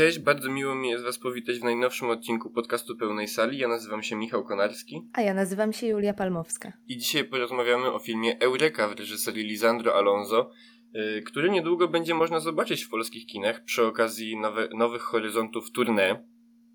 Cześć, bardzo miło mi jest Was powitać w najnowszym odcinku podcastu Pełnej Sali. Ja nazywam się Michał Konarski. A ja nazywam się Julia Palmowska. I dzisiaj porozmawiamy o filmie Eureka w reżyserii Lisandro Alonso, yy, który niedługo będzie można zobaczyć w polskich kinach przy okazji nowe, Nowych Horyzontów Tournée.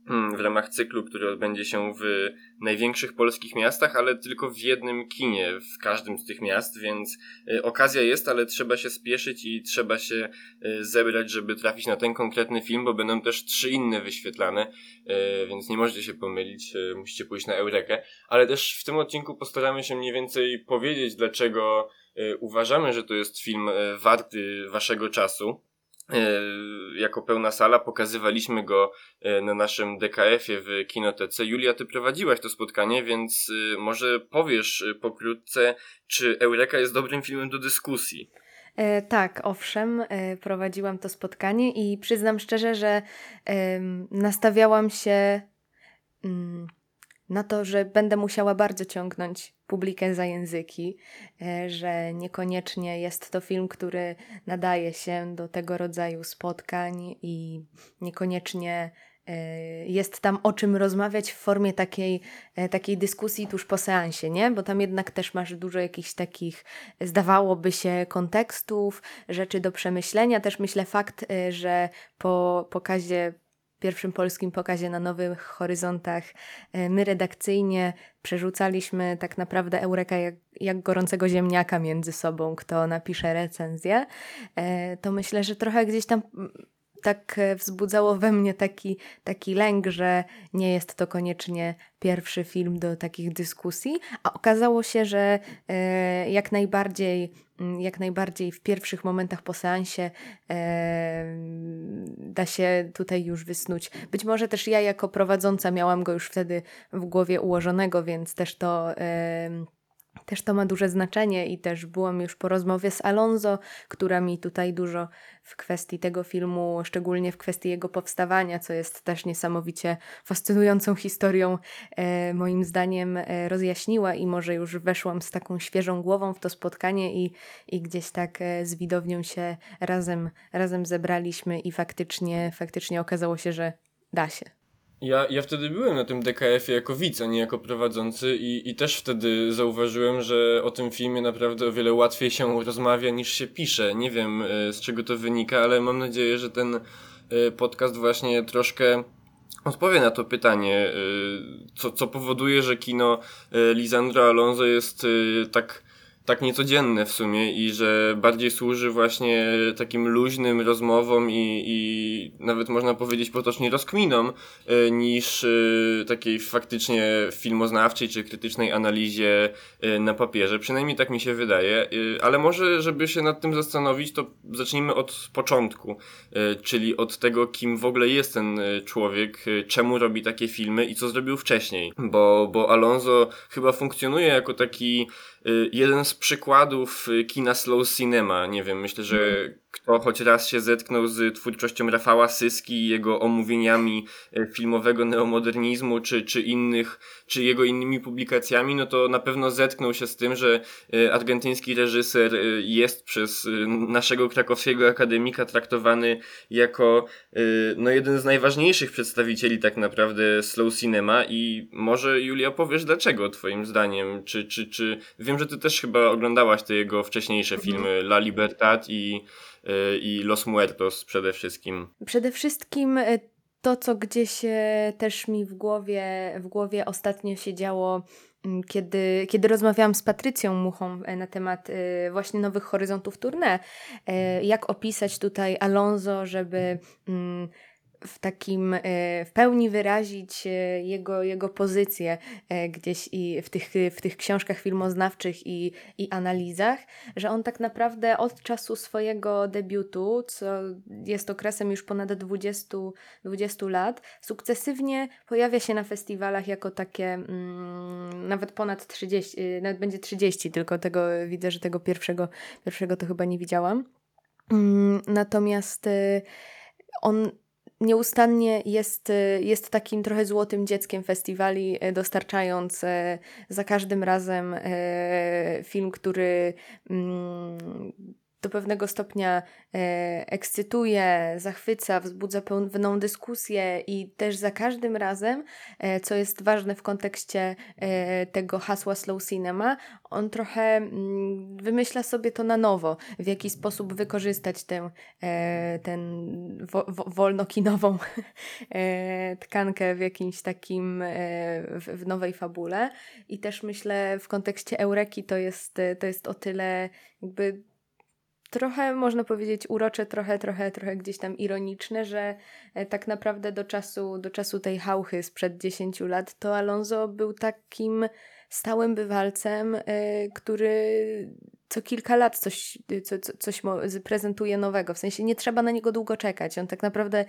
Hmm, w ramach cyklu, który odbędzie się w największych polskich miastach, ale tylko w jednym kinie w każdym z tych miast, więc y, okazja jest, ale trzeba się spieszyć i trzeba się y, zebrać, żeby trafić na ten konkretny film, bo będą też trzy inne wyświetlane, y, więc nie możecie się pomylić, musicie pójść na Eurekę, ale też w tym odcinku postaramy się mniej więcej powiedzieć, dlaczego uważamy, że to jest film warty waszego czasu. E, jako pełna sala, pokazywaliśmy go e, na naszym DKF-ie w Kinotece. Julia, ty prowadziłaś to spotkanie, więc e, może powiesz pokrótce, czy Eureka jest dobrym filmem do dyskusji? E, tak, owszem, e, prowadziłam to spotkanie i przyznam szczerze, że e, nastawiałam się mm, na to, że będę musiała bardzo ciągnąć publikę za języki, e, że niekoniecznie jest to film, który nadaje się do tego rodzaju spotkań i niekoniecznie e, jest tam o czym rozmawiać w formie takiej, e, takiej dyskusji tuż po seansie, nie? Bo tam jednak też masz dużo jakichś takich, zdawałoby się, kontekstów, rzeczy do przemyślenia. Też myślę fakt, że po pokazie pierwszym polskim pokazie na Nowych Horyzontach. E, my redakcyjnie przerzucaliśmy tak naprawdę Eureka jak, jak gorącego ziemniaka między sobą, kto napisze recenzję, e, to myślę, że trochę gdzieś tam tak e, wzbudzało we mnie taki, taki lęk, że nie jest to koniecznie pierwszy film do takich dyskusji, a okazało się, że e, jak najbardziej mm, jak najbardziej w pierwszych momentach po seansie e, da się tutaj już wysnuć. Być może też ja jako prowadząca miałam go już wtedy w głowie ułożonego, więc też to też to ma duże znaczenie i też byłam już po rozmowie z Alonso, która mi tutaj dużo w kwestii tego filmu, szczególnie w kwestii jego powstawania, co jest też niesamowicie fascynującą historią, e, moim zdaniem e, rozjaśniła i może już weszłam z taką świeżą głową w to spotkanie i, i gdzieś tak e, z widownią się razem, razem zebraliśmy i faktycznie, faktycznie okazało się, że da się. Ja, ja wtedy byłem na tym DKF-ie jako widz, a nie jako prowadzący i, i też wtedy zauważyłem, że o tym filmie naprawdę o wiele łatwiej się rozmawia niż się pisze. Nie wiem e, z czego to wynika, ale mam nadzieję, że ten e, podcast właśnie troszkę odpowie na to pytanie, e, co, co powoduje, że kino Lisandro Alonso jest tak tak niecodzienne w sumie i że bardziej służy właśnie takim luźnym rozmowom i, i nawet można powiedzieć potocznie rozkminom y, niż y, takiej faktycznie filmoznawczej czy krytycznej analizie y, na papierze. Przynajmniej tak mi się wydaje. Ale może, żeby się nad tym zastanowić, to zacznijmy od początku, czyli od tego, kim w ogóle jest ten człowiek, czemu robi takie filmy i co zrobił wcześniej. Bo, bo Alonso chyba funkcjonuje jako taki jeden z przykładów kina slow cinema. Nie wiem, myślę, że mhm kto choć raz się zetknął z twórczością Rafała Syski i jego omówieniami e, filmowego neomodernizmu, czy, czy innych, czy jego innymi publikacjami, no to na pewno zetknął się z tym, że e, argentyński reżyser e, jest przez naszego krakowskiego akademika traktowany jako no jeden z najważniejszych przedstawicieli tak naprawdę slow cinema i może Julia powiesz dlaczego twoim zdaniem, czy, czy, czy wiem, że ty też chyba oglądałaś te jego wcześniejsze mhm. filmy La Libertad i i Los Muertos przede wszystkim. Przede wszystkim e, to, co gdzieś e, też mi w głowie, w głowie ostatnio się działo, mm, kiedy, kiedy rozmawiałam z Patrycją Muchą na temat właśnie Nowych Horyzontów Tournée, jak opisać tutaj Alonso, żeby mm, w takim, e, w pełni wyrazić e, jego, jego pozycję e, gdzieś i w tych, w tych książkach filmoznawczych i, i analizach, że on tak naprawdę od czasu swojego debiutu, co jest okresem już ponad 20, 20 lat, sukcesywnie pojawia się na festiwalach jako takie mm, nawet ponad 30, nawet będzie 30, tylko tego widzę, że tego pierwszego, pierwszego to chyba nie widziałam. Mm, natomiast on nieustannie jest, y, jest takim trochę złotym dzieckiem festiwali, y, dostarczając y, za każdym razem film, który mm, do pewnego stopnia e, ekscytuje, zachwyca, wzbudza pełną dyskusję i też za każdym razem, e, co jest ważne w kontekście e, tego hasła slow cinema, on trochę mm, wymyśla sobie to na nowo, w jaki sposób wykorzystać tę ten wo, wo, wolnokinową tkankę w jakimś takim, w, w nowej fabule. I też myślę w kontekście Eureki to jest, to jest o tyle jakby trochę można powiedzieć urocze, trochę, trochę, trochę gdzieś tam ironiczne, że e, tak naprawdę do czasu, do czasu tej hałchy sprzed 10 lat to Alonso był takim stałym bywalcem, y, który co kilka lat coś, co, co, coś prezentuje nowego. W sensie nie trzeba na niego długo czekać. On tak naprawdę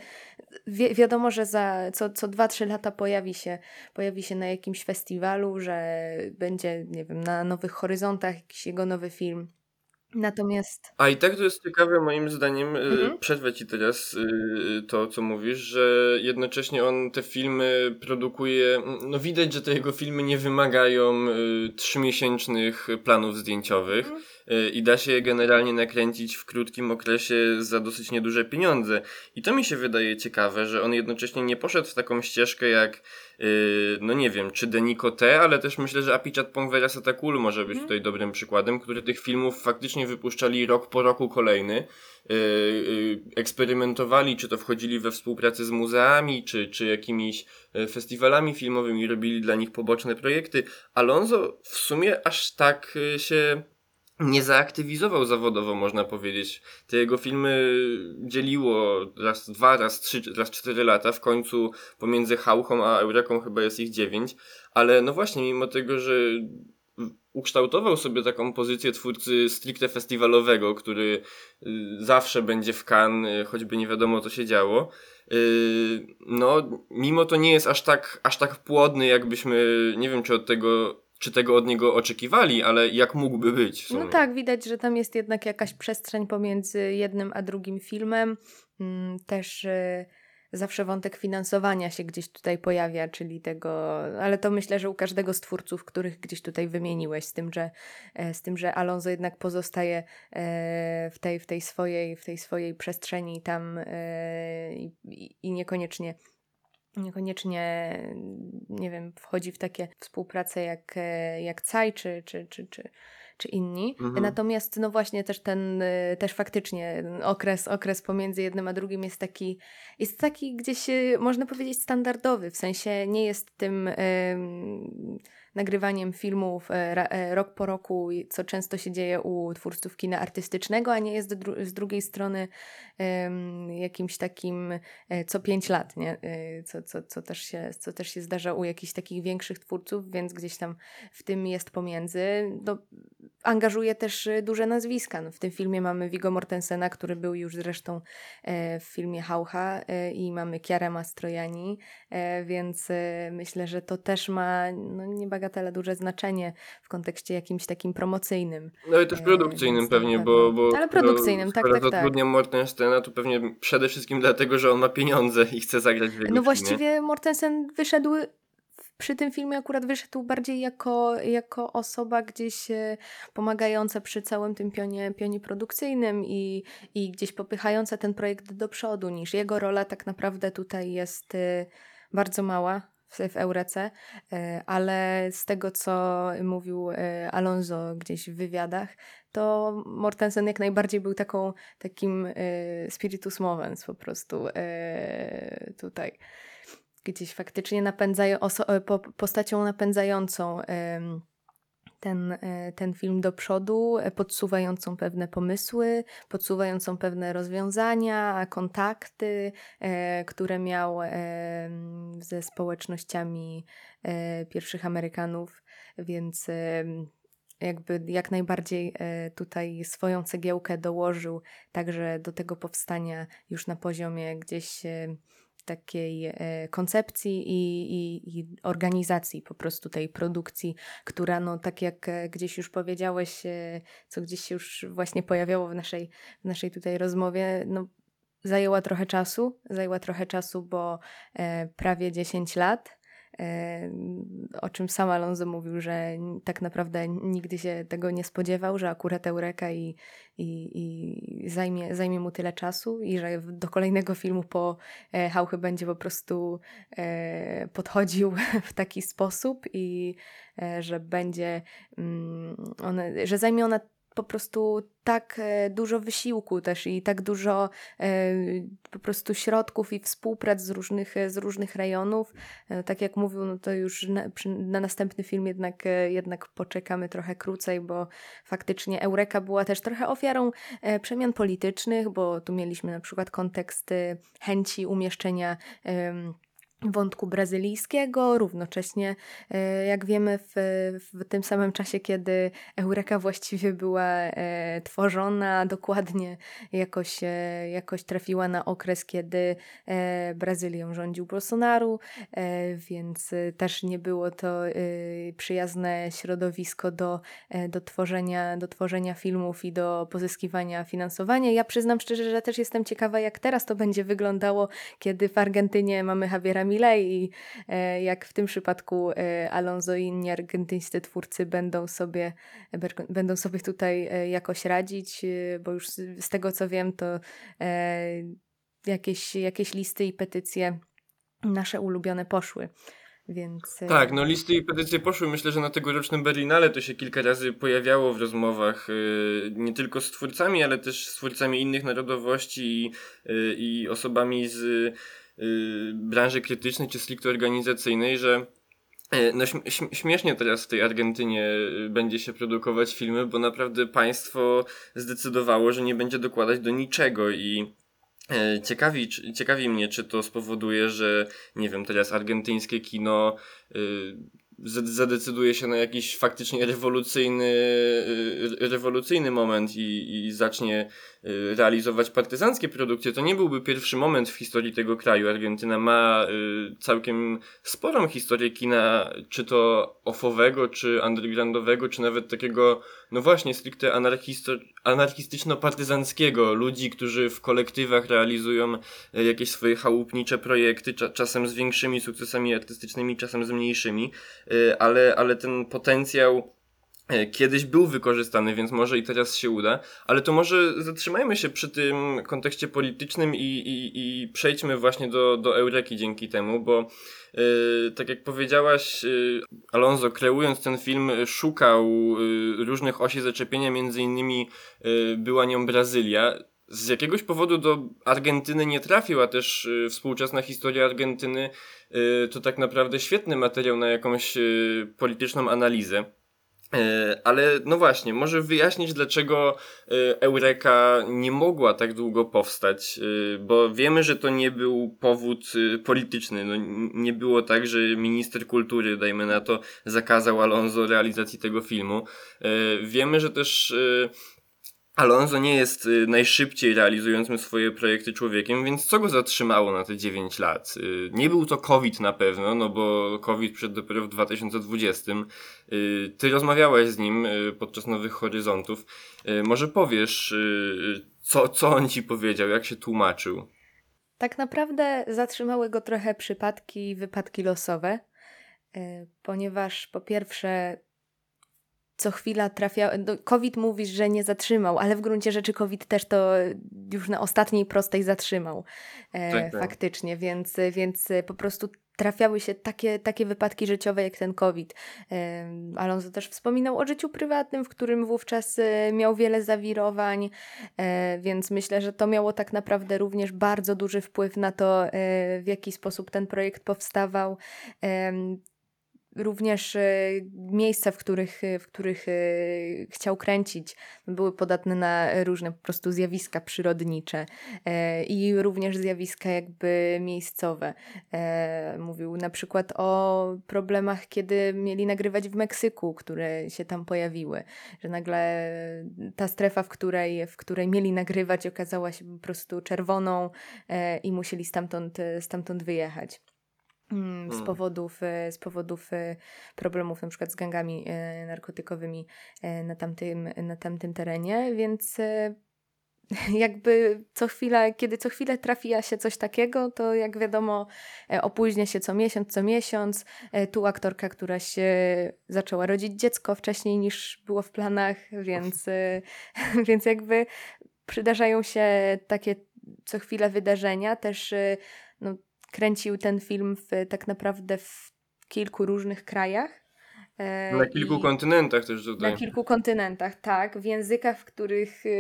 wi wiadomo, że za co, co 2-3 lata pojawi się, pojawi się na jakimś festiwalu, że będzie, nie wiem, na Nowych Horyzontach jakiś jego nowy film. Natomiast. A i tak to jest ciekawe, moim zdaniem, y, mhm. przerwę ci teraz y, to, co mówisz, że jednocześnie on te filmy produkuje. No widać, że te jego filmy nie wymagają y, trzymiesięcznych planów zdjęciowych. Mhm i da się je generalnie nakręcić w krótkim okresie za dosyć nieduże pieniądze. I to mi się wydaje ciekawe, że on jednocześnie nie poszedł w taką ścieżkę jak, yy, no nie wiem, czy Deniko T, ale też myślę, że Apichat Pongwera Satakul może być mm. tutaj dobrym przykładem, który tych filmów faktycznie wypuszczali rok po roku kolejny. Yy, eksperymentowali, czy to wchodzili we współpracę z muzeami, czy, czy jakimiś yy, festiwalami filmowymi, robili dla nich poboczne projekty. Alonso w sumie aż tak yy, się nie zaaktywizował zawodowo, można powiedzieć. Te jego filmy dzieliło raz dwa, raz trzy, raz cztery lata. W końcu pomiędzy Hauchą a Eureką chyba jest ich dziewięć. Ale no właśnie, mimo tego, że ukształtował sobie taką pozycję twórcy stricte festiwalowego, który y, zawsze będzie w Cannes, choćby nie wiadomo co się działo. Y, no, mimo to nie jest aż tak, aż tak płodny, jakbyśmy, nie wiem czy od tego czy tego od niego oczekiwali, ale jak mógłby być. No tak, widać, że tam jest jednak jakaś przestrzeń pomiędzy jednym a drugim filmem. Mm, też y, zawsze wątek finansowania się gdzieś tutaj pojawia, czyli tego, ale to myślę, że u każdego z twórców, których gdzieś tutaj wymieniłeś, z tym, że, e, z tym, że Alonso jednak pozostaje e, w tej, w tej, swojej, w tej swojej przestrzeni tam e, i, i niekoniecznie niekoniecznie, nie wiem, wchodzi w takie współprace jak, e, jak CAI czy, czy, czy, czy, czy inni. Mhm. Natomiast no właśnie też ten, e, też faktycznie okres, okres pomiędzy jednym a drugim jest taki, jest taki gdzieś, e, można powiedzieć, standardowy, w sensie nie jest tym nagrywaniem filmów e, e, rok po roku, co często się dzieje u twórców kina artystycznego, a nie jest z drugiej strony jakimś takim e, co pięć lat, nie? Co, co, co, też się, co też się zdarza u jakichś takich większych twórców, więc gdzieś tam w tym jest pomiędzy. No, angażuje też duże nazwiska. No, w tym filmie mamy Vigo Mortensena, który był już zresztą w filmie Haucha i mamy Chiara Mastrojani, więc myślę, że to też ma no, duże znaczenie w kontekście jakimś takim promocyjnym. No i też produkcyjnym e, pewnie, bo, bo... Ale produkcyjnym, tak, tak, tak. zatrudniam Mortensena, to pewnie przede wszystkim dlatego, że on ma pieniądze i chce zagrać w jego No właściwie Mortensen wyszedł przy tym filmie akurat wyszedł bardziej jako, jako osoba gdzieś e, pomagająca przy całym tym pionie, pionie produkcyjnym i, i gdzieś popychająca ten projekt do przodu, niż jego rola tak naprawdę tutaj jest e, bardzo mała w, Eurece, e, ale z tego, co mówił Alonso gdzieś w wywiadach, to Mortensen jak najbardziej był taką, takim spiritus movens po prostu tutaj. Gdzieś faktycznie napędzają, postacią napędzającą ten, e, ten film do przodu, e, podsuwającą pewne pomysły, podsuwającą pewne rozwiązania, kontakty, e, które miał ze społecznościami pierwszych Amerykanów, więc jakby jak najbardziej tutaj swoją cegiełkę dołożył także do tego powstania już na poziomie gdzieś takiej e, koncepcji i, i, i, organizacji po prostu tej produkcji, która no tak jak e, gdzieś już powiedziałeś, e, co gdzieś się już właśnie pojawiało w naszej, w naszej tutaj rozmowie, no zajęła trochę czasu, zajęła trochę czasu, bo prawie 10 lat o czym sam Alonso mówił, że tak naprawdę nigdy się tego nie spodziewał, że akurat Eureka i, i, i zajmie, zajmie mu tyle czasu i że do kolejnego filmu po e, Hauchy będzie po prostu e, podchodził w taki sposób i że będzie mm, one, że zajmie ona po prostu tak e, dużo wysiłku też i tak dużo e, po prostu środków i współprac z różnych, e, z różnych rejonów. Tak jak mówił, no to już na, na następny film jednak, jednak poczekamy trochę krócej, bo faktycznie Eureka była też trochę ofiarą przemian politycznych, bo tu mieliśmy na przykład kontekst chęci umieszczenia wątku brazylijskiego, równocześnie, e, jak wiemy, w, w tym samym czasie, kiedy Eureka właściwie była e, tworzona, dokładnie jakoś, e, jakoś trafiła na okres, kiedy Brazylią rządził Bolsonaro, więc też nie było to przyjazne środowisko do, do, tworzenia, do tworzenia filmów i do pozyskiwania finansowania. Ja przyznam szczerze, że też jestem ciekawa, jak teraz to będzie wyglądało, kiedy w Argentynie mamy Javiera Milei i e, jak w tym przypadku e, Alonso i inni argentyńscy twórcy będą sobie, będą sobie tutaj e, jakoś radzić, bo już z tego co wiem, to jakieś, jakieś listy i petycje nasze ulubione poszły. Więc... Tak, no listy i petycje poszły. Myślę, że na tegorocznym Berlinale to się kilka razy pojawiało w rozmowach nie tylko z twórcami, ale też z twórcami innych narodowości i, i osobami z branży krytycznej czy stricte organizacyjnej, że y, no śmiesznie teraz w tej Argentynie y, będzie się produkować filmy, bo naprawdę państwo zdecydowało, że nie będzie dokładać do niczego i Ciekawi, ciekawi mnie, czy to spowoduje, że nie wiem, teraz argentyńskie kino zadecyduje się na jakiś faktycznie rewolucyjny, rewolucyjny moment i, i zacznie Y, realizować partyzanckie produkcje, to nie byłby pierwszy moment w historii tego kraju. Argentyna ma y, całkiem sporą historię kina, czy to ofowego, czy undergroundowego, czy nawet takiego, no właśnie, stricte anarchistyczno-partyzanckiego. Ludzi, którzy w kolektywach realizują y, jakieś swoje chałupnicze projekty, czasem z większymi sukcesami artystycznymi, czasem z mniejszymi, ale, ale ten potencjał kiedyś był wykorzystany, więc może i teraz się uda, ale to może zatrzymajmy się przy tym kontekście politycznym i, i, i przejdźmy właśnie do, do Eureki dzięki temu, bo yy, tak jak powiedziałaś, yy, Alonso kreując ten film szukał yy, różnych osi zaczepienia, między innymi była nią Brazylia. Z jakiegoś powodu do Argentyny nie trafił, a też współczesna historia Argentyny to tak naprawdę świetny materiał na jakąś polityczną analizę. E, ale no właśnie, może wyjaśnić, dlaczego e, Eureka nie mogła tak długo powstać, e, bo wiemy, że to nie był powód polityczny. No, nie było tak, że minister kultury, dajmy na to, zakazał Alonso realizacji tego filmu. Wiemy, że też Alonso nie jest y, najszybciej realizującym swoje projekty człowiekiem, więc co go zatrzymało na te 9 lat? Y, nie był to COVID na pewno, no bo COVID przyszedł dopiero w 2020. Y, ty rozmawiałeś z nim podczas Nowych Horyzontów. Może powiesz, co, co on ci powiedział, jak się tłumaczył? Tak naprawdę zatrzymały go trochę przypadki, wypadki losowe, ponieważ po pierwsze co chwila trafia. COVID mówisz, że nie zatrzymał, ale w gruncie rzeczy COVID też to już na ostatniej prostej zatrzymał. E, tak, tak. Faktycznie, więc, więc po prostu trafiały się takie, takie wypadki życiowe jak ten COVID. E, Alonso też wspominał o życiu prywatnym, w którym wówczas e, miał wiele zawirowań, e, więc myślę, że to miało tak naprawdę również bardzo duży wpływ na to, w jaki sposób ten projekt powstawał również e, miejsca, w których, e, w których e, chciał kręcić, były podatne na różne po prostu zjawiska przyrodnicze i również zjawiska jakby miejscowe. Mówił na przykład o problemach, kiedy mieli nagrywać w Meksyku, które się tam pojawiły, że nagle ta strefa, w której, w której mieli nagrywać, okazała się po prostu czerwoną i musieli stamtąd, stamtąd wyjechać. Mm, z mm. powodów, e, z powodów e, problemów na przykład z gangami e, narkotykowymi na tamtym, na tamtym terenie, więc jakby co chwilę, kiedy co chwilę trafia się coś takiego, to jak wiadomo, e, opóźnia się co miesiąc, co miesiąc. E, tu aktorka, która się zaczęła rodzić dziecko wcześniej niż było w planach, więc, więc jakby przydarzają się takie co chwilę wydarzenia. Też no, kręcił ten film w, tak naprawdę w kilku różnych krajach. E, na kilku kontynentach też tutaj. Na kilku kontynentach, tak. W językach, w których e,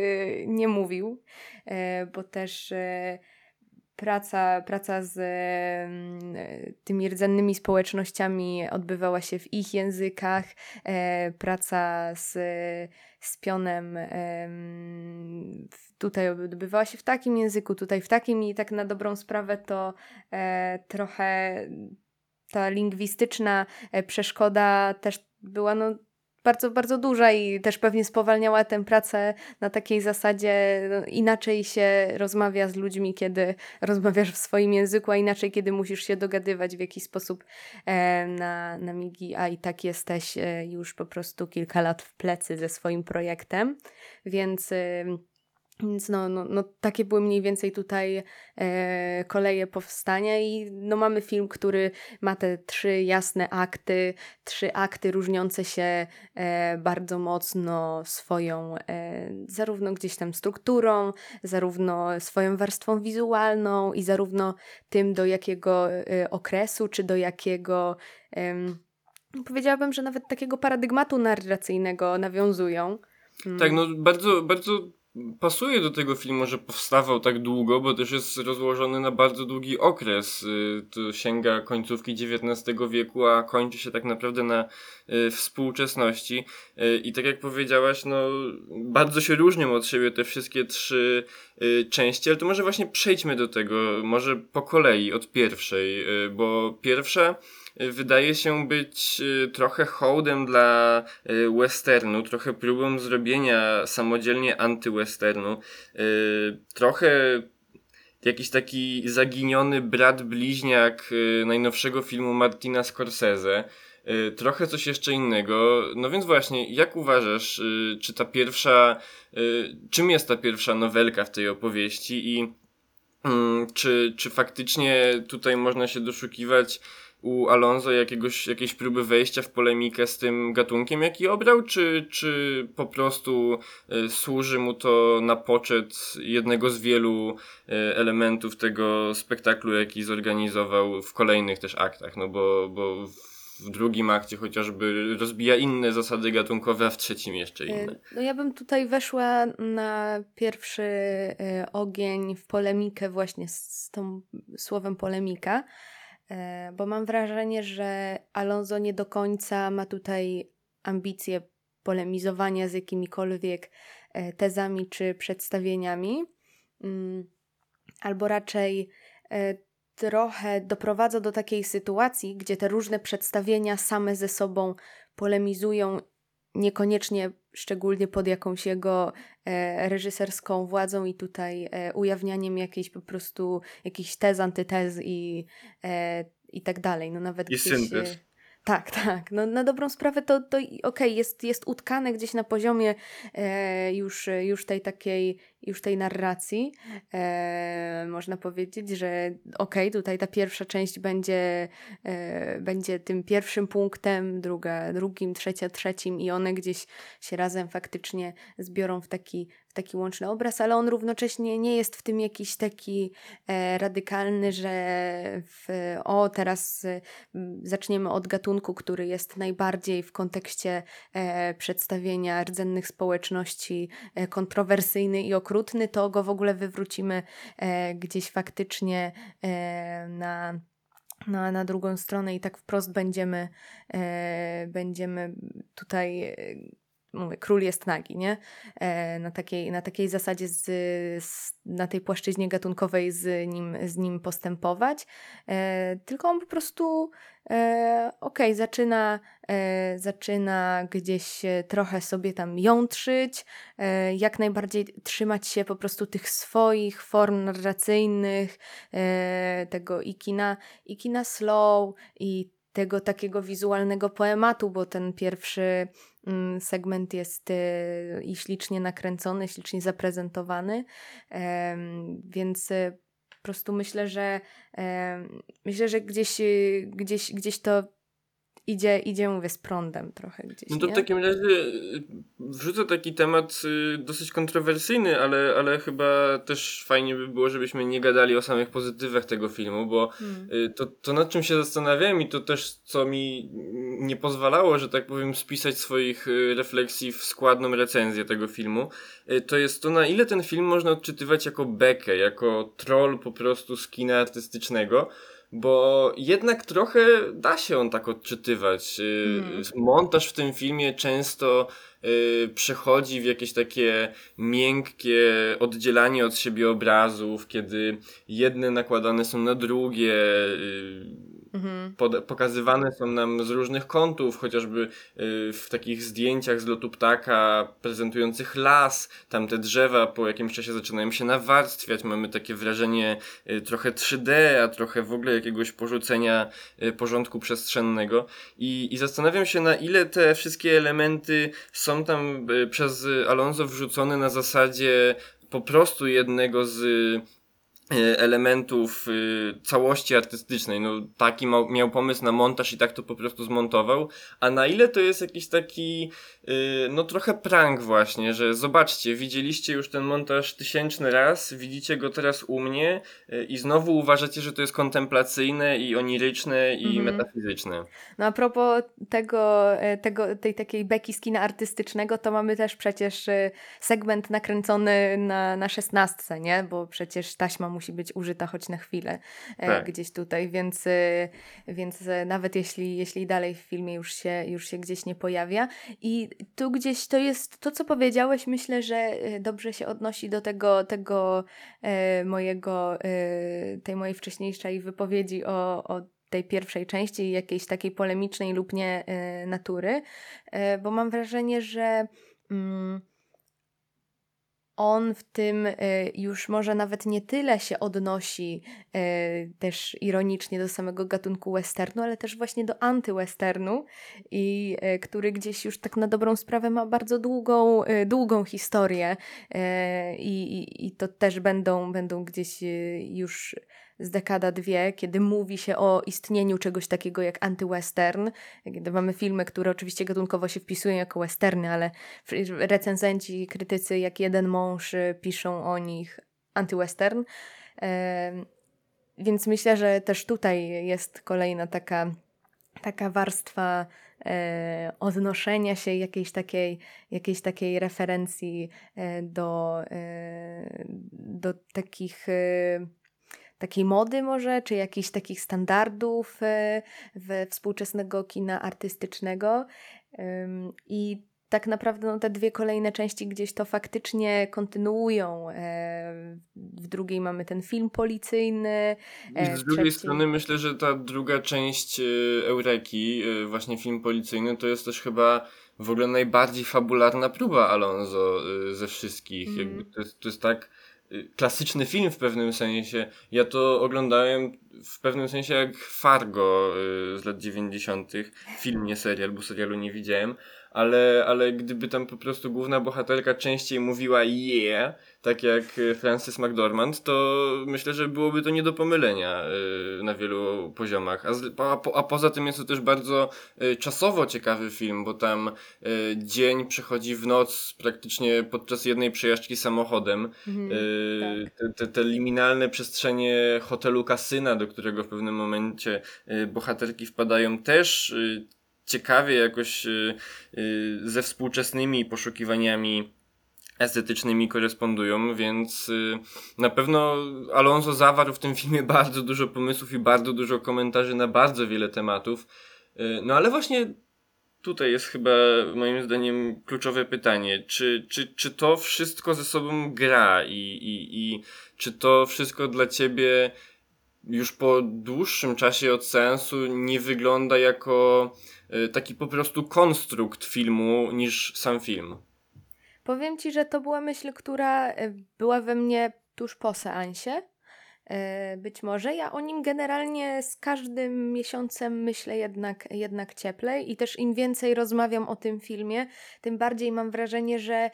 nie mówił, e, bo też praca, praca z tymi rdzennymi społecznościami odbywała się w ich językach, praca z, z pionem tutaj odbywała się w takim języku, tutaj w takim i tak na dobrą sprawę to trochę ta lingwistyczna e, przeszkoda też była no, bardzo, bardzo duża i też pewnie spowalniała tę pracę na takiej zasadzie, no, inaczej się rozmawia z ludźmi, kiedy rozmawiasz w swoim języku, a inaczej, kiedy musisz się dogadywać w jakiś sposób e, na, na migi, a i tak jesteś e, już po prostu kilka lat w plecy ze swoim projektem, więc... E, więc no, no, no, takie były mniej więcej tutaj e, koleje powstania i no, mamy film, który ma te trzy jasne akty, trzy akty różniące się e, bardzo mocno swoją e, zarówno gdzieś tam strukturą, zarówno swoją warstwą wizualną i zarówno tym do jakiego e, okresu czy do jakiego powiedziałabym, że nawet takiego paradygmatu narracyjnego nawiązują. Tak, no bardzo, bardzo pasuje do tego filmu, że powstawał tak długo, bo też jest rozłożony na bardzo długi okres. Y, to sięga końcówki XIX wieku, a kończy się tak naprawdę na y, współczesności. Y, I tak jak powiedziałaś, no bardzo się różnią od siebie te wszystkie trzy części, ale to może właśnie przejdźmy do tego, może po kolei, od pierwszej, bo pierwsza wydaje się być y, trochę hołdem dla y, westernu, trochę próbą zrobienia samodzielnie antywesternu, y, trochę jakiś taki zaginiony brat bliźniak najnowszego filmu Martina Scorsese. Trochę coś jeszcze innego. No więc właśnie, jak uważasz, czy ta pierwsza, czym jest ta pierwsza nowelka w tej opowieści i mm, czy, czy faktycznie tutaj można się doszukiwać u Alonso jakiegoś, jakiejś próby wejścia w polemikę z tym gatunkiem, jaki obrał, czy, czy po prostu y, służy mu to na poczet jednego z wielu y, elementów tego spektaklu, jaki zorganizował w kolejnych też aktach, no bo, bo w drugim akcie chociażby rozbija inne zasady gatunkowe, a w trzecim jeszcze y, inne. No ja bym tutaj weszła na pierwszy ogień w polemikę właśnie z tą słowem polemika, E, bo mam wrażenie, że Alonso nie do końca ma tutaj ambicje polemizowania z jakimikolwiek e, tezami czy przedstawieniami, mm, albo raczej e, trochę doprowadza do takiej sytuacji, gdzie te różne przedstawienia same ze sobą polemizują niekoniecznie szczególnie pod jakąś jego e, reżyserską władzą i tutaj e, ujawnianiem jakiejś po prostu jakichś tez, antytez i, e, i tak dalej. No nawet I gdzieś, syntez. Tak, tak. No, na dobrą sprawę to, to okej, okay, jest, jest utkane gdzieś na poziomie e, już, już tej takiej, już tej narracji. E, można powiedzieć, że okej, okay, tutaj ta pierwsza część będzie, e, będzie tym pierwszym punktem, druga drugim, trzecia trzecim i one gdzieś się razem faktycznie zbiorą w taki, taki łączny obraz, ale on równocześnie nie jest w tym jakiś taki e, radykalny, że w, o teraz zaczniemy od gatunku, który jest najbardziej w kontekście e, przedstawienia rdzennych społeczności e, kontrowersyjny i okrutny, to go w ogóle wywrócimy e, gdzieś faktycznie e, na na, na drugą stronę i tak wprost będziemy, e, będziemy tutaj mówię, król jest nagi, nie? E, na, takiej, na takiej zasadzie, z, z, na tej płaszczyźnie gatunkowej z nim, z nim postępować. E, tylko on po prostu, e, okej, okay, zaczyna, e, zaczyna gdzieś trochę sobie tam jątrzyć, jak najbardziej trzymać się po prostu tych swoich form narracyjnych, tego i kina, i kina slow, i tego takiego wizualnego poematu, bo ten pierwszy segment jest y, i ślicznie nakręcony, ślicznie zaprezentowany, więc y, po prostu myślę, że myślę, że gdzieś, gdzieś, gdzieś to idzie, idzie, mówię, z prądem trochę gdzieś. No to nie? w takim razie y, wrzucę taki temat y, dosyć kontrowersyjny, ale, ale chyba też fajnie by było, żebyśmy nie gadali o samych pozytywach tego filmu, bo hmm. Y, to, to nad czym się zastanawiałem i to też co mi nie pozwalało, że tak powiem, spisać swoich refleksji w składną recenzję tego filmu, to jest to na ile ten film można odczytywać jako bekę, jako troll po prostu z kina artystycznego, bo jednak trochę da się on tak odczytywać. Mm. Montaż w tym filmie często y, przechodzi w jakieś takie miękkie oddzielanie od siebie obrazów, kiedy jedne nakładane są na drugie. Mhm. Pod, pokazywane są nam z różnych kątów, chociażby y, w takich zdjęciach z lotu ptaka prezentujących las, tam te drzewa po jakimś czasie zaczynają się nawarstwiać, mamy takie wrażenie y, trochę 3D, a trochę w ogóle jakiegoś porzucenia y, porządku przestrzennego I, i zastanawiam się na ile te wszystkie elementy są tam przez Alonso wrzucone na zasadzie po prostu jednego z elementów y, całości artystycznej. No, taki miał pomysł na montaż i tak to po prostu zmontował. A na ile to jest jakiś taki, y, no trochę prank właśnie, że zobaczcie, widzieliście już ten montaż tysięczny raz, widzicie go teraz u mnie y, i znowu uważacie, że to jest kontemplacyjne i oniryczne i mhm. metafizyczne. No a propos tego, e, tego, tej takiej beki z kina artystycznego, to mamy też przecież segment nakręcony na, na szesnastce, nie? Bo przecież taśma musi być użyta choć na chwilę e, tak. gdzieś tutaj, więc, e, więc e, nawet jeśli, jeśli dalej w filmie już się, już się gdzieś nie pojawia. I tu gdzieś to jest, to co powiedziałeś, myślę, że dobrze się odnosi do tego, tego mojego, tej mojej wcześniejszej wypowiedzi o, o tej pierwszej części, jakiejś takiej polemicznej lub nie natury, bo mam wrażenie, że. Mm, on w tym y, już może nawet nie tyle się odnosi y, też ironicznie do samego gatunku westernu, ale też właśnie do antywesternu i y, który gdzieś już tak na dobrą sprawę ma bardzo długą, długą historię i, i, i to też będą, będą gdzieś już z dekada dwie, kiedy mówi się o istnieniu czegoś takiego jak antywestern, kiedy mamy filmy, które oczywiście gatunkowo się wpisują jako westerny, ale recenzenci, krytycy jak jeden mąż y, piszą o nich antywestern. Więc myślę, że też tutaj jest kolejna taka, taka warstwa e, odnoszenia się jakiejś takiej, jakiejś takiej referencji e, do, e, do takich e, takiej mody może, czy jakichś takich standardów e, we współczesnego kina artystycznego. I tak naprawdę no, te dwie kolejne części gdzieś to faktycznie kontynuują. E, w drugiej mamy ten film policyjny. E, z drugiej strony myślę, że ta druga część Eureki, właśnie film policyjny, to jest też chyba w ogóle najbardziej fabularna próba Alonso ze wszystkich. Mm. Jakby to, jest, to jest tak klasyczny film w pewnym sensie. Ja to oglądałem w pewnym sensie jak Fargo y, z lat 90. Film, nie serial, bo serialu nie widziałem ale, ale gdyby tam po prostu główna bohaterka częściej mówiła yeah, tak jak Frances McDormand, to myślę, że byłoby to nie do pomylenia y, na wielu poziomach. A, a, a, poza tym jest to też bardzo y, czasowo ciekawy film, bo tam y, dzień przechodzi w noc praktycznie podczas jednej przejażdżki samochodem. Mhm, tak. te, te, te, liminalne przestrzenie hotelu kasyna, do którego w pewnym momencie bohaterki wpadają, też ciekawie jakoś y, y, ze współczesnymi poszukiwaniami estetycznymi korespondują, więc y, na pewno Alonso zawarł w tym filmie bardzo dużo pomysłów i bardzo dużo komentarzy na bardzo wiele tematów. No ale właśnie tutaj jest chyba moim zdaniem kluczowe pytanie, czy, czy, czy to wszystko ze sobą gra i, i, i czy to wszystko dla ciebie już po dłuższym czasie od seansu nie wygląda jako taki po prostu konstrukt filmu niż sam film. Powiem ci, że to była myśl, która y, była we mnie tuż po seansie. E, być może. Ja o nim generalnie z każdym miesiącem myślę jednak, jednak cieplej i też im więcej rozmawiam o tym filmie, tym bardziej mam wrażenie, że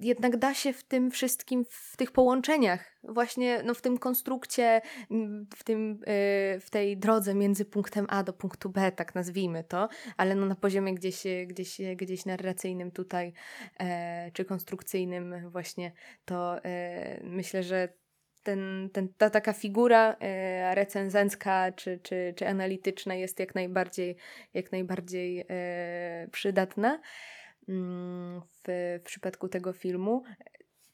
jednak da się w tym wszystkim, w tych połączeniach, właśnie no, w tym konstrukcie, w, tym, yy, w tej drodze między punktem A do punktu B, tak nazwijmy to, ale no, na poziomie gdzieś, gdzieś, gdzieś narracyjnym tutaj, e, czy konstrukcyjnym właśnie, to e, myślę, że ten, ten, ta taka figura e, recenzencka czy, czy, czy analityczna jest jak najbardziej, jak najbardziej przydatna w, w przypadku tego filmu.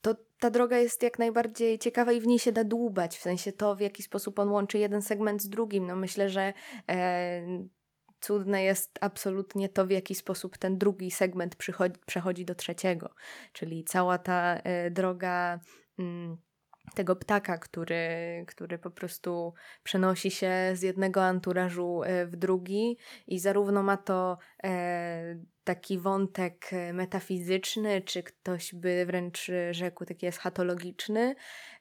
To ta droga jest jak najbardziej ciekawa i w niej się da dłubać, w sensie to, w jaki sposób on łączy jeden segment z drugim. No myślę, że e, cudne jest absolutnie to, w jaki sposób ten drugi segment przechodzi do trzeciego. Czyli cała ta e, droga. Mm, tego ptaka, który, który po prostu przenosi się z jednego anturażu e, w drugi i zarówno ma to taki wątek e, metafizyczny, czy ktoś by wręcz rzekł taki eschatologiczny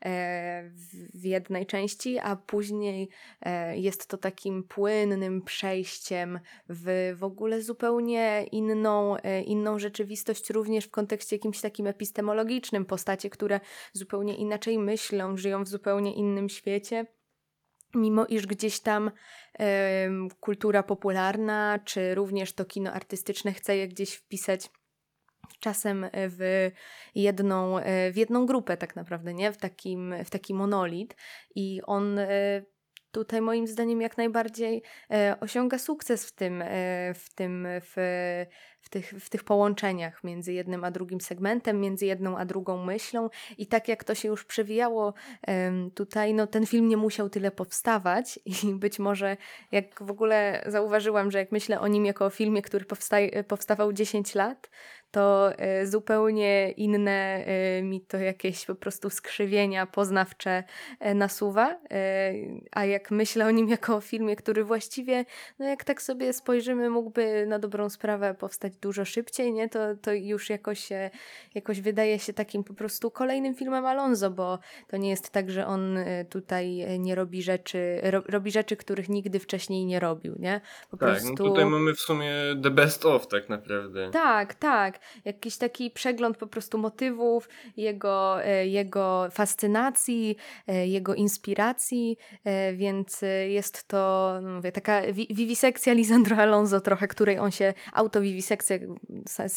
e, w jednej części, a później e, jest to takim płynnym przejściem w w ogóle zupełnie inną, inną rzeczywistość, również w kontekście jakimś takim epistemologicznym. Postacie, które zupełnie inaczej myślą, żyją w zupełnie innym świecie mimo iż gdzieś tam y, kultura popularna, czy również to kino artystyczne chce je gdzieś wpisać czasem w jedną, w jedną grupę tak naprawdę, nie? W, takim, w taki monolit i on y, tutaj moim zdaniem jak najbardziej e, osiąga sukces w tym, e, w, tym w, w, tych, w tych połączeniach między jednym a drugim segmentem, między jedną a drugą myślą. I tak jak to się już przewijało tutaj, no ten film nie musiał tyle powstawać. I być może jak w ogóle zauważyłam, że jak myślę o nim jako o filmie, który powstaje, powstawał 10 lat, to e, zupełnie inne e, mi to jakieś po prostu skrzywienia poznawcze e, nasuwa. A jak myślę o nim jako o filmie, który właściwie, no jak tak sobie spojrzymy, mógłby na dobrą sprawę powstać dużo szybciej, nie? To, to już jakoś, jakoś wydaje się takim po prostu kolejnym filmem Alonso, bo to nie jest tak, że on tutaj nie robi rzeczy, ro, robi rzeczy, których nigdy wcześniej nie robił, nie? Po tak, no prostu... no tutaj mamy w sumie the best of tak naprawdę. Tak, tak jakiś taki przegląd po prostu motywów, jego, e, jego fascynacji, e, jego inspiracji, e, więc jest to no mówię, taka wiwisekcja Lisandro Alonso trochę, której on się, autowiwisekcja,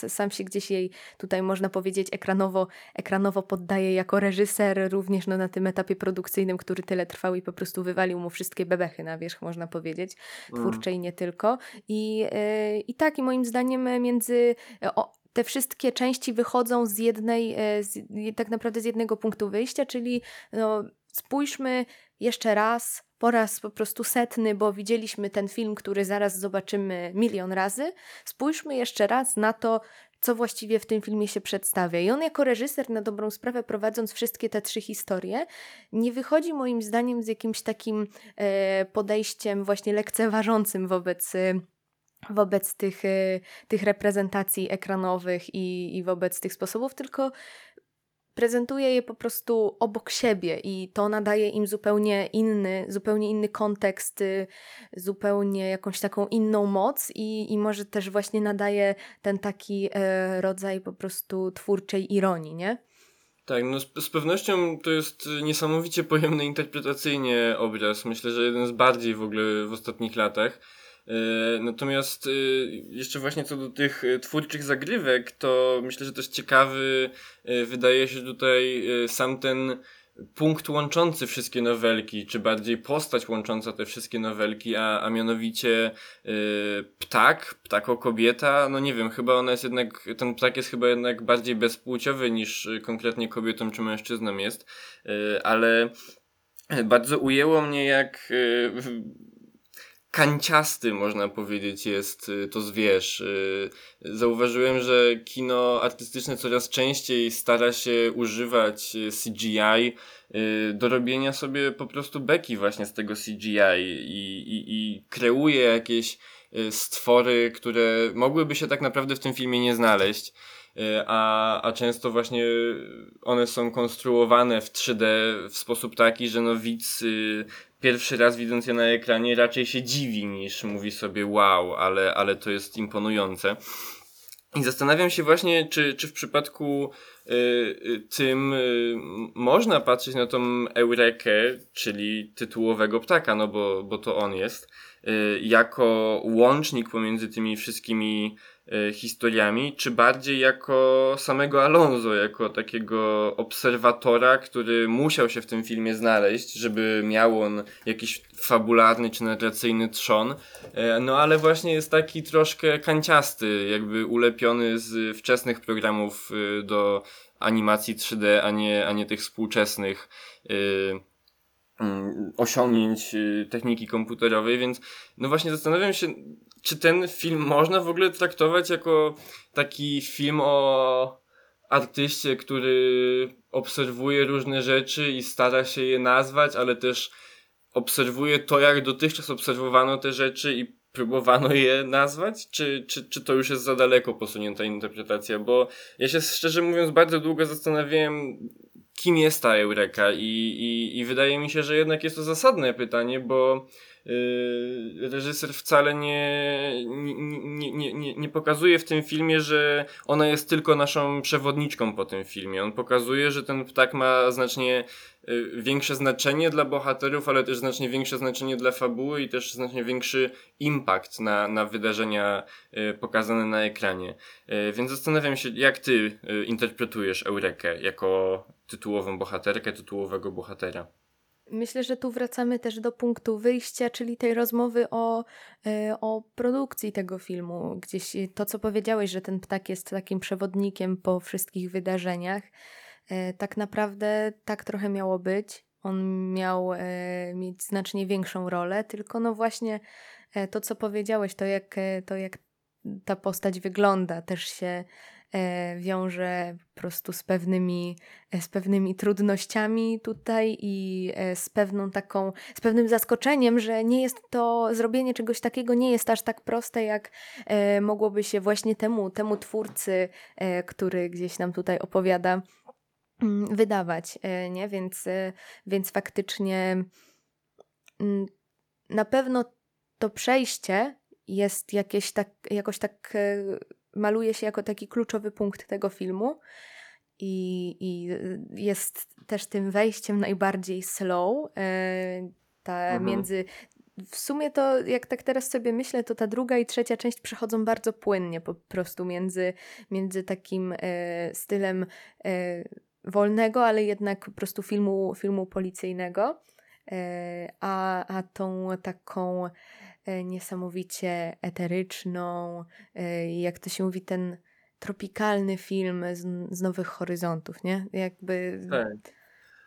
sam się gdzieś jej tutaj można powiedzieć ekranowo, ekranowo poddaje jako reżyser, również no, na tym etapie produkcyjnym, który tyle trwał i po prostu wywalił mu wszystkie bebechy na wierzch, można powiedzieć, mm. twórcze i nie tylko. I, i tak, i moim zdaniem między o, te wszystkie części wychodzą z jednej, e, z, tak naprawdę z jednego punktu wyjścia, czyli no, spójrzmy jeszcze raz, po raz po prostu setny, bo widzieliśmy ten film, który zaraz zobaczymy milion razy. Spójrzmy jeszcze raz na to, co właściwie w tym filmie się przedstawia. I on jako reżyser, na dobrą sprawę, prowadząc wszystkie te trzy historie, nie wychodzi moim zdaniem z jakimś takim e, podejściem właśnie lekceważącym wobec. Wobec tych, y, tych reprezentacji ekranowych i, i wobec tych sposobów, tylko prezentuje je po prostu obok siebie i to nadaje im zupełnie inny, zupełnie inny kontekst, y, zupełnie jakąś taką inną moc i, i może też właśnie nadaje ten taki e, rodzaj po prostu twórczej ironii, nie? Tak, no z, z, pewnością to jest niesamowicie pojemny interpretacyjnie obraz. Myślę, że jeden z bardziej w ogóle w ostatnich latach. E, natomiast e, jeszcze właśnie co do tych e, twórczych zagrywek, to myślę, że też ciekawy wydaje się tutaj sam ten punkt łączący wszystkie nowelki, czy bardziej postać łącząca te wszystkie nowelki, a, a mianowicie ptak, ptako kobieta, no nie wiem, chyba ona jest jednak, ten ptak jest chyba jednak bardziej bezpłciowy niż konkretnie kobietą czy mężczyzną jest, ale bardzo ujęło mnie jak kanciasty, można powiedzieć, jest y, to zwierz. Y, zauważyłem, że kino artystyczne coraz częściej stara się używać y, CGI do robienia sobie po prostu beki właśnie z tego CGI i, i, i kreuje jakieś stwory, które mogłyby się tak naprawdę w tym filmie nie znaleźć. a, a często właśnie one są konstruowane w 3D w sposób taki, że no widz pierwszy raz widząc je na ekranie raczej się dziwi niż mówi sobie wow, ale, ale to jest imponujące. I zastanawiam się właśnie, czy, czy w przypadku y, y, tym y, można patrzeć na tą Eurekę, czyli tytułowego ptaka, no bo, bo to on jest, y, jako łącznik pomiędzy tymi wszystkimi historiami, czy bardziej jako samego Alonso, jako takiego obserwatora, który musiał się w tym filmie znaleźć, żeby miał on jakiś fabularny czy narracyjny trzon. E, no ale właśnie jest taki troszkę kanciasty, jakby ulepiony z wczesnych programów e, do animacji 3D, a nie, a nie tych współczesnych mm, osiągnięć techniki komputerowej, więc no właśnie zastanawiam się, czy ten film można w ogóle traktować jako taki film o artyście, który obserwuje różne rzeczy i stara się je nazwać, ale też obserwuje to, jak dotychczas obserwowano te rzeczy i próbowano je nazwać? Czy, czy, czy to już jest za daleko posunięta interpretacja? Bo ja się szczerze mówiąc bardzo długo zastanawiałem, kim jest ta Eureka i, i, i wydaje mi się, że jednak jest to zasadne pytanie, bo reżyser wcale nie, nie, nie, nie, nie pokazuje w tym filmie, że ona jest tylko naszą przewodniczką po tym filmie. On pokazuje, że ten ptak ma znacznie yy, większe znaczenie dla bohaterów, ale też znacznie większe znaczenie dla fabuły i też znacznie większy impact na, na wydarzenia yy, pokazane na ekranie. Więc zastanawiam się, jak ty interpretujesz Eurekę jako tytułową bohaterkę, tytułowego bohatera. Myślę, że tu wracamy też do punktu wyjścia, czyli tej rozmowy o, e, o produkcji tego filmu. Gdzieś to, co powiedziałeś, że ten ptak jest takim przewodnikiem po wszystkich wydarzeniach. E, tak naprawdę tak trochę miało być. On miał e, mieć znacznie większą rolę, tylko no właśnie to, co powiedziałeś, to jak, to jak ta postać wygląda, też się E, wiąże po prostu z pewnymi, e, z pewnymi trudnościami tutaj i e, z pewną taką, z pewnym zaskoczeniem, że nie jest to, zrobienie czegoś takiego nie jest aż tak proste, jak mogłoby się właśnie temu, temu twórcy, który gdzieś nam tutaj opowiada, mm, wydawać, nie? Więc, więc faktycznie mm, na pewno to przejście jest jakieś tak, jakoś tak maluje się jako taki kluczowy punkt tego filmu. I, i jest też tym wejściem najbardziej slow. E, ta mhm. między w sumie to, jak tak teraz sobie myślę, to ta druga i trzecia część przechodzą bardzo płynnie po prostu między, między takim e, stylem e, wolnego, ale jednak po prostu filmu, filmu policyjnego, e, a, a tą taką niesamowicie eteryczną, e, jak to się mówi, ten tropikalny film z, z Nowych Horyzontów, nie? Jakby... Tak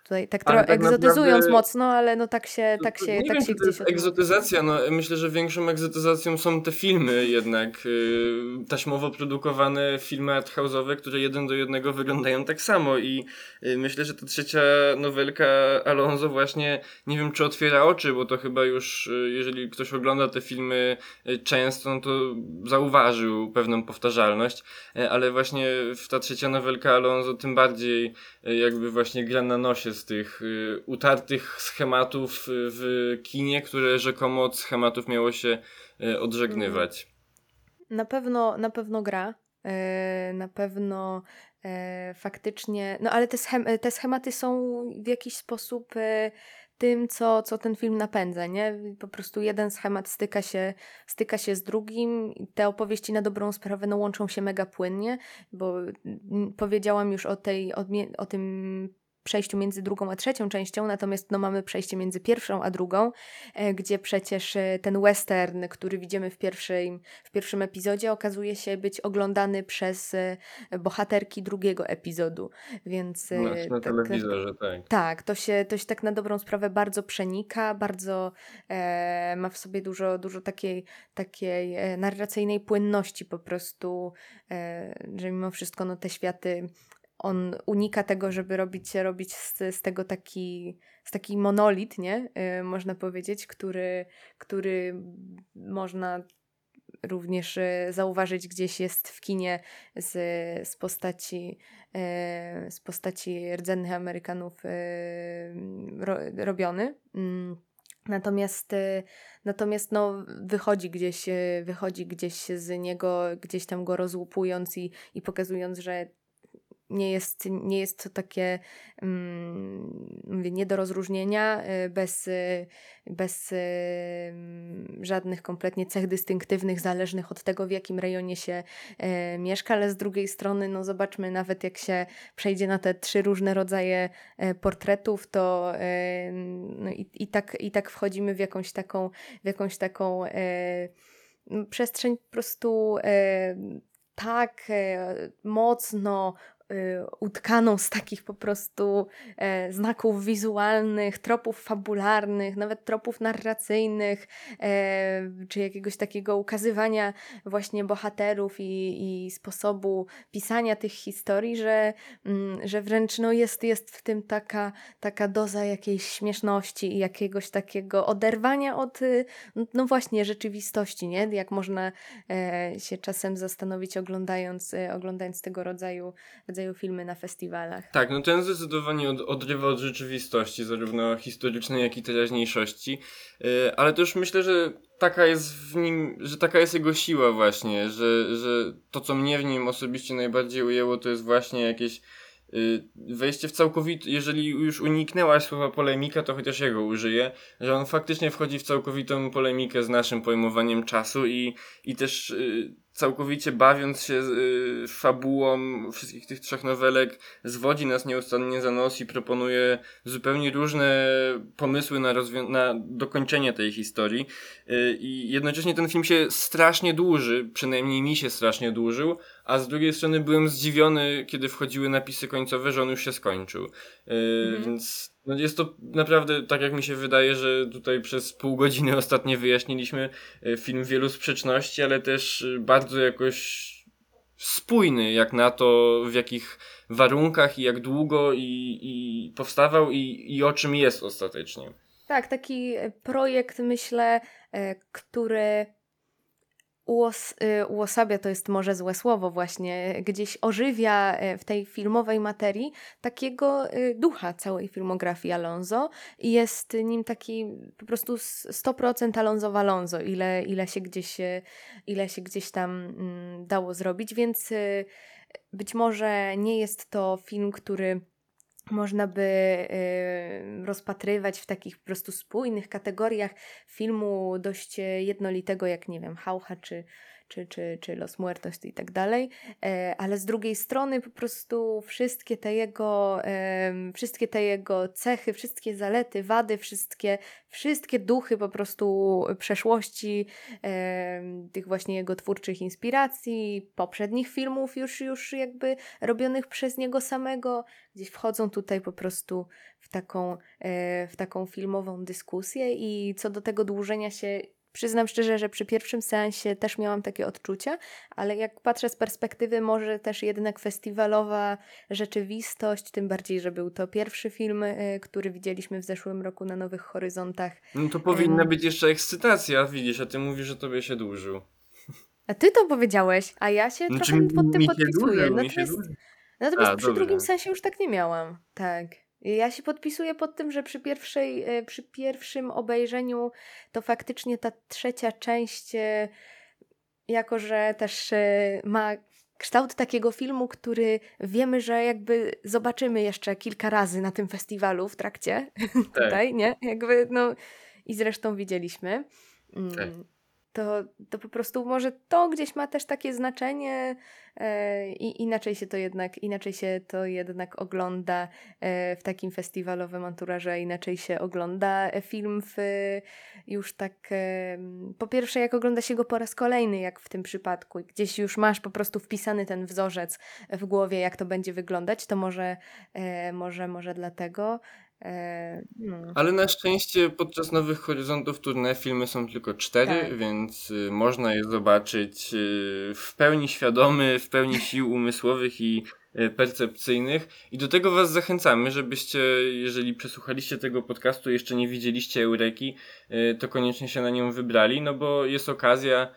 Tutaj tak trochę tak egzotyzując naprawdę, mocno, ale no tak się, tak się, tak wiem, się gdzieś... egzotyzacja, no myślę, że większą egzotyzacją są te filmy jednak, yy, taśmowo produkowane filmy arthouse'owe, które jeden do jednego wyglądają tak samo i yy, myślę, że ta trzecia nowelka Alonso właśnie, nie wiem czy otwiera oczy, bo to chyba już, yy, jeżeli ktoś ogląda te filmy y, często, no to zauważył pewną powtarzalność, y, ale właśnie w ta trzecia nowelka Alonso tym bardziej y, jakby właśnie gra na nosie z tych y, utartych schematów y, w kinie, które rzekomo od schematów miało się y, odżegnywać. Na pewno, na pewno gra. Na pewno faktycznie, no ale te, schem te schematy są w jakiś sposób tym, co, co ten film napędza, nie? Po prostu jeden schemat styka się, styka się z drugim. Te opowieści na dobrą sprawę no, łączą się mega płynnie, bo mm, powiedziałam już o, tej, o, o tym przejściu między drugą a trzecią częścią, natomiast no, mamy przejście między pierwszą a drugą, e, gdzie przecież e, ten western, który widzimy w, pierwszej, w pierwszym epizodzie, okazuje się być oglądany przez e, bohaterki drugiego epizodu. Więc na tak, telewizorze, tak. Tak, to się, to się tak na dobrą sprawę bardzo przenika, bardzo e, ma w sobie dużo, dużo takiej, takiej narracyjnej płynności po prostu, e, że mimo wszystko no, te światy on unika tego, żeby robić, robić z, z tego taki, z taki monolit, nie? Yy, można powiedzieć, który, który można również zauważyć gdzieś jest w kinie z, z postaci z postaci rdzennych Amerykanów ro, robiony. Mm. Natomiast, natomiast no, wychodzi, gdzieś, wychodzi gdzieś z niego, gdzieś tam go rozłupując i, i pokazując, że nie jest, nie jest to takie mówię, nie do rozróżnienia y, bez, y, bez um, żadnych kompletnie cech dystynktywnych, zależnych od tego, w jakim rejonie się mieszka, ale z drugiej strony, no zobaczmy, nawet jak się przejdzie na te trzy różne rodzaje portretów, to no i, i, tak, i tak wchodzimy w jakąś taką, w jakąś taką przestrzeń po prostu tak mocno Y, utkaną z takich po prostu e, znaków wizualnych, tropów fabularnych, nawet tropów narracyjnych, e, czy jakiegoś takiego ukazywania właśnie bohaterów i, i sposobu pisania tych historii, że, mm, że wręcz no, jest, jest w tym taka, taka doza jakiejś śmieszności i jakiegoś takiego oderwania od y, no właśnie rzeczywistości, nie? Jak można e, się czasem zastanowić oglądając, oglądając tego rodzaju rodzaju filmy na festiwalach. Tak, no ten zdecydowanie od, odrywa od rzeczywistości, zarówno historycznej, jak i teraźniejszości, yy, ale też myślę, że taka jest w nim, że taka jest jego siła właśnie, że, że to, co mnie w nim osobiście najbardziej ujęło, to jest właśnie jakieś y, wejście w całkowity, jeżeli już uniknęłaś słowa polemika, to chociaż jego użyję, że on faktycznie wchodzi w całkowitą polemikę z naszym pojmowaniem czasu i, i też y, całkowicie bawiąc się y, fabułą wszystkich tych trzech nowelek, zwodzi nas nieustannie za nos i proponuje zupełnie różne pomysły na, na dokończenie tej historii. Y, I jednocześnie ten film się strasznie dłuży, przynajmniej mi się strasznie dłużył, a z drugiej strony byłem zdziwiony, kiedy wchodziły napisy końcowe, że on już się skończył. Y, mhm. Więc no jest to naprawdę, tak jak mi się wydaje, że tutaj przez pół godziny ostatnio wyjaśniliśmy e, film wielu sprzeczności, ale też e, bardzo jakoś spójny jak na to, w jakich warunkach i jak długo i, i powstawał i, i o czym jest ostatecznie. Tak, taki projekt myślę, e, który uos, y, uosabia to jest może złe słowo właśnie, gdzieś ożywia e, w tej filmowej materii takiego y, ducha całej filmografii Alonso i jest nim taki po prostu 100% Alonso w Alonso, ile, ile, się gdzieś, e, ile się gdzieś tam mm, dało zrobić, więc y, być może nie jest to film, który można by rozpatrywać w takich po prostu spójnych kategoriach filmu dość jednolitego, jak nie wiem, Haucha czy, czy, czy, czy Los Muertos i tak dalej, e, ale z drugiej strony po prostu wszystkie te jego, wszystkie te jego cechy, wszystkie zalety, wady, wszystkie, wszystkie duchy po prostu przeszłości, tych właśnie jego twórczych inspiracji, poprzednich filmów już, już jakby robionych przez niego samego, gdzieś wchodzą tutaj po prostu w taką, e, w taką filmową dyskusję i co do tego dłużenia się Przyznam szczerze, że przy pierwszym seansie też miałam takie odczucia, ale jak patrzę z perspektywy, może też jednak festiwalowa rzeczywistość, tym bardziej, że był to pierwszy film, y, który widzieliśmy w zeszłym roku na Nowych Horyzontach. No to powinna um, być jeszcze ekscytacja, widzisz, a ty mówisz, że tobie się dłużył. A ty to powiedziałeś, a ja się znaczy, trochę pod tym podpisuję. Natomiast, natomiast a, przy drugim sensie już tak nie miałam. Tak. Ja się podpisuję pod tym, że przy, pierwszej, e, przy pierwszym obejrzeniu to faktycznie ta trzecia część, e, jako że też e, ma kształt takiego filmu, który wiemy, że jakby zobaczymy jeszcze kilka razy na tym festiwalu w trakcie tak. tutaj, nie? Jakby, no i zresztą widzieliśmy. Mm, tak to, to po prostu może to gdzieś ma też takie znaczenie e, i inaczej się to jednak, inaczej się to jednak ogląda e, w takim festiwalowym anturaże, inaczej się ogląda film w już tak e, po pierwsze jak ogląda się go po raz kolejny, jak w tym przypadku, gdzieś już masz po prostu wpisany ten wzorzec w głowie, jak to będzie wyglądać, to może, e, może, może dlatego. E, no. Ale na szczęście podczas Nowych Horyzontów turne filmy są tylko cztery, tak. więc y, można je zobaczyć y, w pełni świadomy, w pełni sił umysłowych i y, percepcyjnych. I do tego Was zachęcamy, żebyście, jeżeli przesłuchaliście tego podcastu, jeszcze nie widzieliście Eureki, to koniecznie się na nią wybrali, no bo jest okazja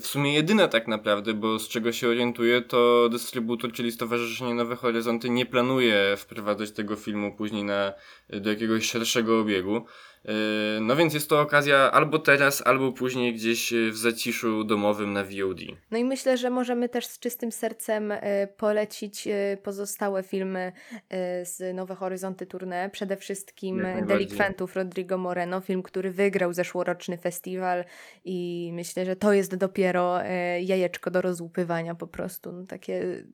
w sumie jedyna tak naprawdę, bo z czego się orientuję, to dystrybutor, czyli Stowarzyszenie Nowe Horyzonty nie planuje wprowadzać tego filmu później na, do jakiegoś szerszego obiegu. Yy, no więc jest to okazja albo teraz, albo później gdzieś yy, w zaciszu domowym na VOD. No i myślę, że możemy też z czystym sercem yy, polecić pozostałe filmy z Nowe Horyzonty Tournée. Przede wszystkim Delikwentów Rodrigo Moreno, film, który wygrał zeszłoroczny festiwal i myślę, że to jest dopiero jajeczko do rozłupywania po prostu. No takie,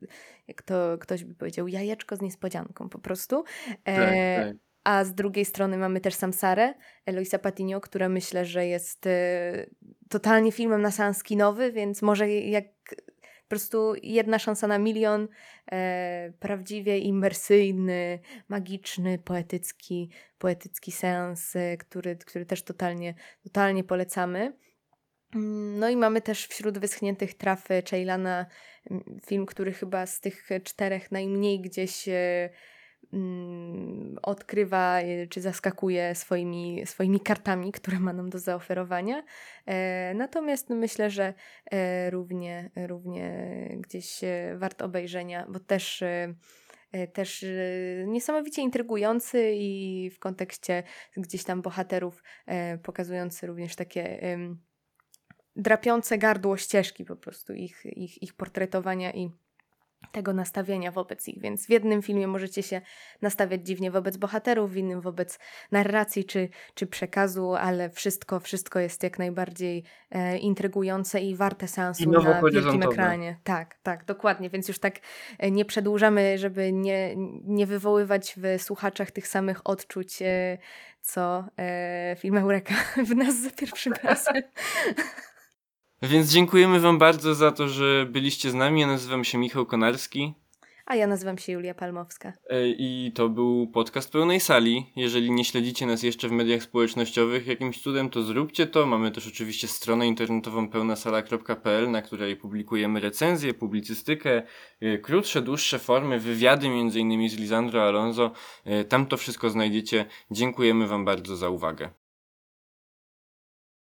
jak to ktoś by powiedział, jajeczko z niespodzianką po prostu. Tak, tak. A z drugiej strony mamy też Samsarę, Eloisa Patinio, która myślę, że jest y, totalnie filmem na seans kinowy, więc może jak po prostu jedna szansa na milion, e, prawdziwie imersyjny, magiczny, poetycki, poetycki seans, e, który, który też totalnie, totalnie polecamy. Mm, no i mamy też wśród wyschniętych trafy Ceylana film, który chyba z tych czterech najmniej gdzieś e, Mm, odkrywa y, czy zaskakuje swoimi, swoimi kartami, które ma nam do zaoferowania. E, natomiast myślę, że e, równie, równie gdzieś e, wart obejrzenia, bo też też niesamowicie intrygujący i w kontekście gdzieś tam bohaterów pokazujący również takie drapiące gardło ścieżki po prostu ich, ich, ich portretowania i tego nastawienia wobec ich. Więc w jednym filmie możecie się nastawiać dziwnie wobec bohaterów, w innym wobec narracji czy, czy przekazu, ale wszystko, wszystko jest jak najbardziej e, intrygujące i warte seansu I na wielkim ekranie. Tak, tak, dokładnie. Więc już tak e, nie przedłużamy, żeby nie, nie wywoływać w słuchaczach tych samych odczuć, e, co e, film Eureka w nas za pierwszym razem. Więc dziękujemy Wam bardzo za to, że byliście z nami. Ja nazywam się Michał Konarski. A ja nazywam się Julia Palmowska. E, I to był podcast pełnej sali. Jeżeli nie śledzicie nas jeszcze w mediach społecznościowych jakimś cudem, to zróbcie to. Mamy też oczywiście stronę internetową pełnasala.pl, na której publikujemy recenzje, publicystykę, e, krótsze, dłuższe formy, wywiady między innymi z Lisandro Alonso. E, tam to wszystko znajdziecie. Dziękujemy Wam bardzo za uwagę.